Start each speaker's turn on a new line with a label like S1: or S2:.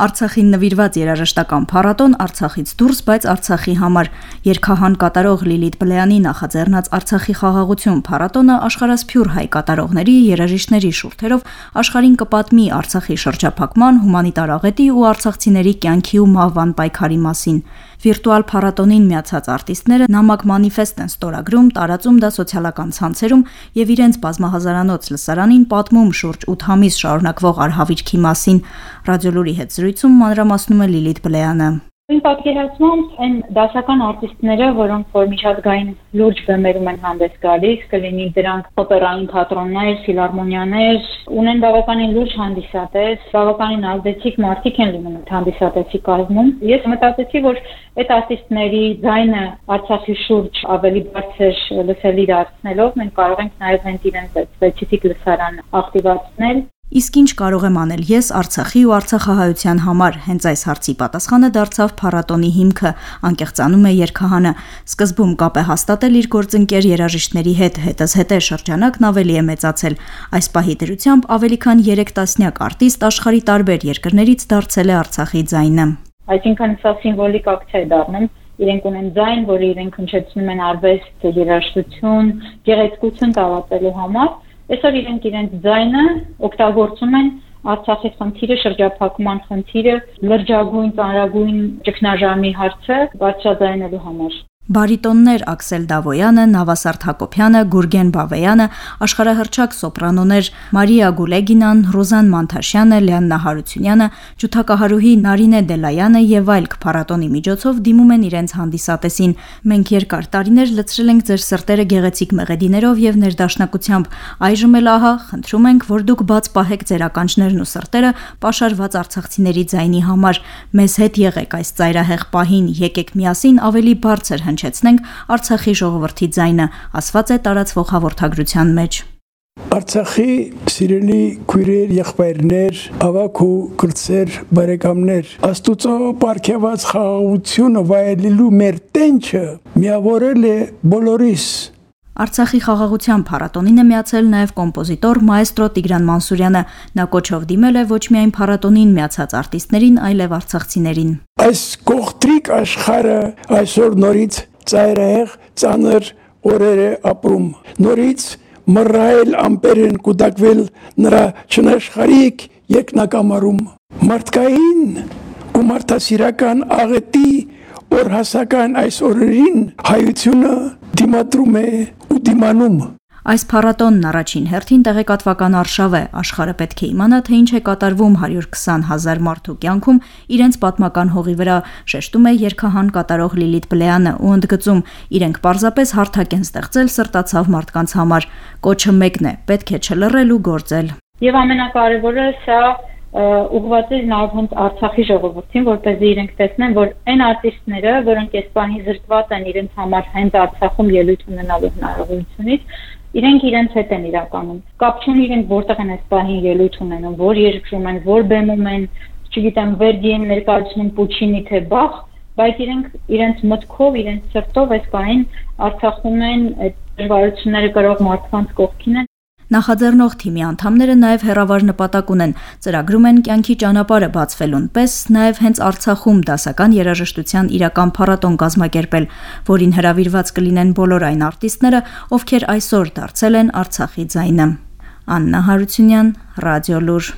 S1: Արցախին նվիրված երաժշտական փառատոն Արցախից դուրս, բայց Արցախի համար։ Երկհան կատարող Լիլիթ Բլեյանի նախաձեռնած Արցախի խաղաղություն փառատոնը աշխարհասփյուր հայ կատարողների, երաժիշտների շուրթերով աշխարհին կպատմի Արցախի շրջափակման, հումանիտար աղետի ու արցախցիների կյանքի ու մահվան պայքարի մասին։ Վիրտուալ փառատոնին միացած արտիստները նամակ մանիֆեստ են ստորագրում, տարածում դա սոցիալական ցանցերում եւ իրենց բազմահազարանոց լսարանին պատմում շուրջ 8 ամիս շարունակվող արհավիրքի մասին։ Ռադիոլուրի հետ զրույցում մանրամասնում է Լիլիթ Բլեյանը։
S2: Իմ պատկերացմամբ այն դասական արտիստները, որոնք որ միջազգային լուրջ բեմերում են հանդես գալիս, կլինի դրանք օպերային թատրոններ, ֆիլհարմոնիաներ, ունեն բավականին լուրջ հանդիսատես, բավականին ազդեցիկ մարդիկ են լինում այդ հանդիսատեսի կազմում։ Ես մտածեցի, որ այդ արտիստների ձայնը Արցախի շուրջ ավելի բարձր լսելի դարձնելով մենք կարող ենք նաև իրենց այդ սպეციფიկ լսարան ակտիվացնել
S1: Իսկ ինչ կարող եմ անել ես Արցախի ու Արցախահայության համար։ Հենց այս հարցի պատասխանը դարձավ փառատոնի հիմքը, անկեղծանում է Երկհանը։ Սկզբում կապ է հաստատել իր գործընկեր երաժիշտների հետ, հետզհետե շրջանակն ավելի է մեծացել։ Այս պահի դրությամբ ավելի քան 3 տասնյակ արտիստ աշխարի տարբեր երկրներից դարձել է Արցախի ձայնը։
S2: Այսինքն սա սիմվոլիկ ակցիա է դառնում իրենք ունեն ձայն, որը իրենք հնչեցնում են արվեստ, երաժշտություն, գեղեցկություն տարածելու համար Այսօր իրենք իրենց ձայնը օգտագործում են Արցախի խնդիրը, շրջափակման խնդիրը, լրջագույն, ծանրագույն ճգնաժամի հարցը բարձրաձայնելու համար։
S1: Բարիտոններ Աքսել Դավոյանը, Նավասարդ Հակոբյանը, Գուրգեն Բավեյանը, աշխարհահռչակ սոպրանոներ Մարիա Գուլեգինան, Ռոզան Մանթաշյանը, Լիաննա Հարությունյանը, ջութակահարուհի Նարինե Դելայանը եւ այլ փառատոնի միջոցով դիմում են իրենց հանդիսատեսին։ Մենք երկար տարիներ լցրել ենք ձեր սրտերը գեղեցիկ մեղեդիներով եւ ներդաշնակությամբ։ Այժմ էլ ահա, խնդրում ենք, որ դուք բաց պահեք ձեր ականջներն ու սրտերը պաշարված արցախցիների ձայնի համար։ Մեզ հետ եղեք այս ծայրահեղ պահին, եկեք միասին ավելի բարձր հնչ հնչեցնենք Արցախի ժողովրդի ձայնը, ասված է տարածվող հաղորդագրության մեջ։
S3: Արցախի սիրելի քույրեր, եղբայրներ, ավակ ու կրծեր բարեկամներ, Աստուծո ապարգևած խաղաղությունը վայելելու մեր տենչը միավորել է բոլորիս
S1: Արցախի խաղաղության փառատոնին է միացել նաև կոմպոզիտոր մայստրո Տիգրան Մանսուրյանը։ Նա կոչով դիմել է ոչ միայն փառատոնին միացած արտիստներին, այլև արցախցիներին։
S3: Այս կողտրիկ աշխարհը այսօր նորից ծայրահեղ ծանր օրեր է ապրում։ Նորից մռայլ ամպեր են կուտակվել նրա չնաշխարիկ երկնակամարում։ Մարդկային ու մարդասիրական աղետի օրհասական այս օրերին հայությունը դիմադրում է ու դիմանում
S1: Այս փառատոնն առաջին հերթին տեղեկատվական արշավ է։ Աշխարհը պետք է իմանա, թե ինչ է կատարվում 120 հազար մարդու կյանքում իրենց պատմական հողի վրա, շեշտում է երկհան կատարող Լիլիթ Բլեյանը ու ընդգծում. իրենք պարզապես հարթակ են ստեղծել սրտացավ մարդկանց համար։ Կոչը մեկն է՝ պետք է չլռել ու գործել։
S2: Եվ ամենակարևորը սա ուղղված է նաև հենց Արցախի ժողովրդին, որպեսզի իրենք տեսնեն, որ այն արտիստները, որոնք այս պահին զրկված են իրենց համար հենց Արցախում ելույթ ունենալու հնարավորությունից, իրենք իրենց հետ են իրականում։ Կապ չունի իրենք որտեղ են այս պահին ելույթ ունենում, որ երկրում են, որ բեմում են, չգիտեմ, Վերդի են ներկայացնում Պուչինի թե Բախ, բայց իրենք իրենց մտքով, իրենց սրտով այս պահին Արցախում են այդ դժվարությունները կրող մարդկանց կողքին են
S1: Նախաձեռնող թիմի անդամները նաև հերավար նպատակ ունեն, ծրագրում են կյանքի ճանապարհը բացվելուն պես նաև հենց Արցախում դասական երաժշտության իրական փառատոն կազմակերպել, որին հրավիրված կլինեն բոլոր այն արտիստները, ովքեր այսօր դարձել են Արցախի ձայնը։ Աննա Հարությունյան, Ռադիոլուր